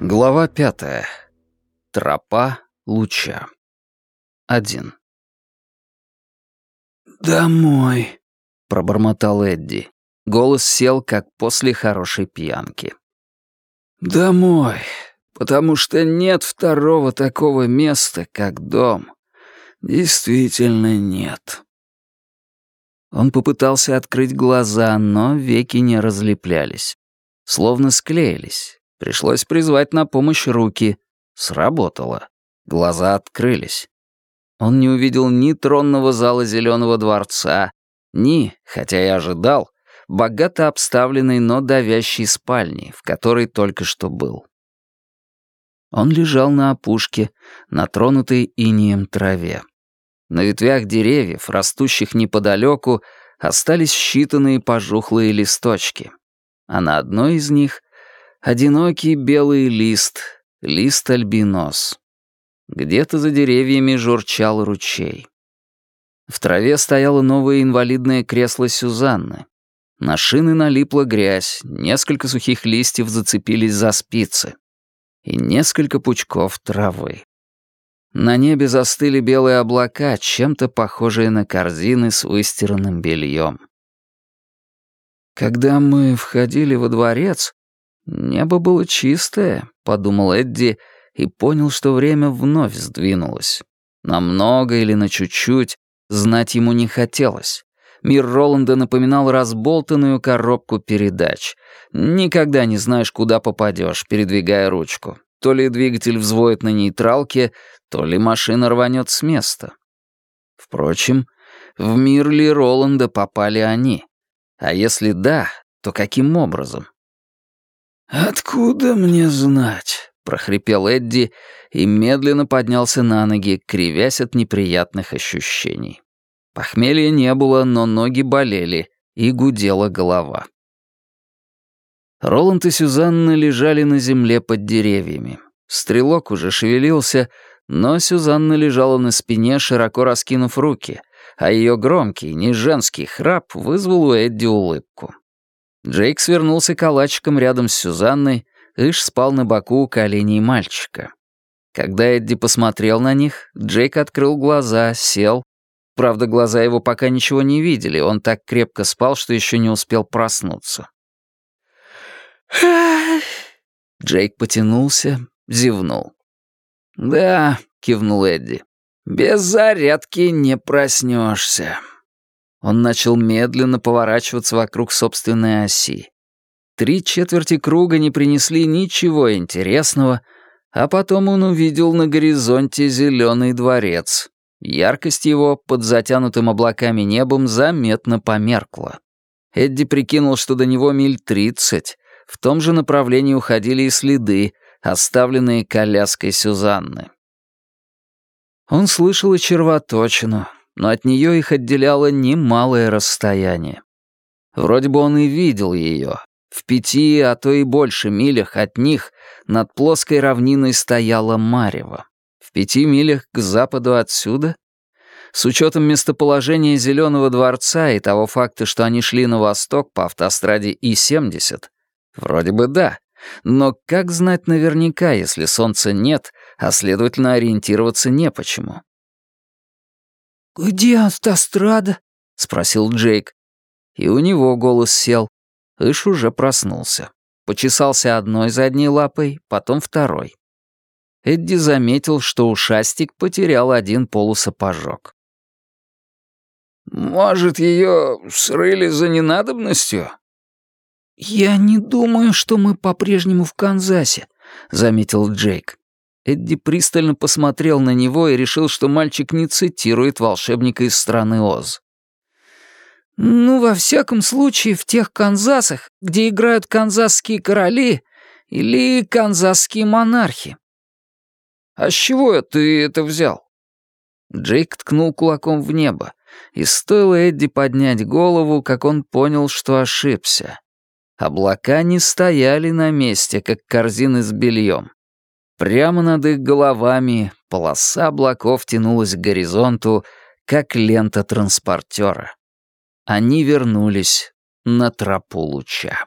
Глава пятая. Тропа луча. Один. «Домой», — пробормотал Эдди. Голос сел, как после хорошей пьянки. «Домой потому что нет второго такого места, как дом. Действительно нет». Он попытался открыть глаза, но веки не разлеплялись. Словно склеились. Пришлось призвать на помощь руки. Сработало. Глаза открылись. Он не увидел ни тронного зала Зеленого дворца, ни, хотя и ожидал, богато обставленной, но давящей спальни, в которой только что был. Он лежал на опушке, на тронутой инием траве. На ветвях деревьев, растущих неподалеку, остались считанные пожухлые листочки. А на одной из них — одинокий белый лист, лист альбинос. Где-то за деревьями журчал ручей. В траве стояло новое инвалидное кресло Сюзанны. На шины налипла грязь, несколько сухих листьев зацепились за спицы. И несколько пучков травы. На небе застыли белые облака, чем-то похожие на корзины с выстиранным бельем. «Когда мы входили во дворец, небо было чистое», — подумал Эдди и понял, что время вновь сдвинулось. Намного или на чуть-чуть знать ему не хотелось. Мир Роланда напоминал разболтанную коробку передач. Никогда не знаешь, куда попадешь, передвигая ручку. То ли двигатель взвоет на нейтралке, то ли машина рванет с места. Впрочем, в мир ли Роланда попали они? А если да, то каким образом? «Откуда мне знать?» — прохрипел Эдди и медленно поднялся на ноги, кривясь от неприятных ощущений. Похмелья не было, но ноги болели, и гудела голова. Роланд и Сюзанна лежали на земле под деревьями. Стрелок уже шевелился, но Сюзанна лежала на спине, широко раскинув руки, а ее громкий, не храп вызвал у Эдди улыбку. Джейк свернулся калачиком рядом с Сюзанной, Иш спал на боку у коленей мальчика. Когда Эдди посмотрел на них, Джейк открыл глаза, сел. Правда, глаза его пока ничего не видели, он так крепко спал, что еще не успел проснуться. Джейк потянулся, зевнул. «Да», — кивнул Эдди, — «без зарядки не проснешься». Он начал медленно поворачиваться вокруг собственной оси. Три четверти круга не принесли ничего интересного, а потом он увидел на горизонте зеленый дворец. Яркость его под затянутым облаками небом заметно померкла. Эдди прикинул, что до него миль тридцать. В том же направлении уходили и следы, оставленные коляской Сюзанны. Он слышал и червоточину, но от нее их отделяло немалое расстояние. Вроде бы он и видел ее. В пяти, а то и больше милях от них над плоской равниной стояла Марева. Пяти милях к западу отсюда? С учетом местоположения Зеленого дворца и того факта, что они шли на восток по автостраде И-70, вроде бы да. Но как знать наверняка, если солнца нет, а следовательно ориентироваться не почему? «Где автострада?» — спросил Джейк. И у него голос сел. Иш уже проснулся. Почесался одной задней лапой, потом второй. Эдди заметил, что ушастик потерял один полусапожок. «Может, ее срыли за ненадобностью?» «Я не думаю, что мы по-прежнему в Канзасе», — заметил Джейк. Эдди пристально посмотрел на него и решил, что мальчик не цитирует волшебника из страны Оз. «Ну, во всяком случае, в тех Канзасах, где играют канзасские короли или канзасские монархи». «А с чего ты это взял?» Джейк ткнул кулаком в небо, и стоило Эдди поднять голову, как он понял, что ошибся. Облака не стояли на месте, как корзины с бельем. Прямо над их головами полоса облаков тянулась к горизонту, как лента транспортера. Они вернулись на тропу луча.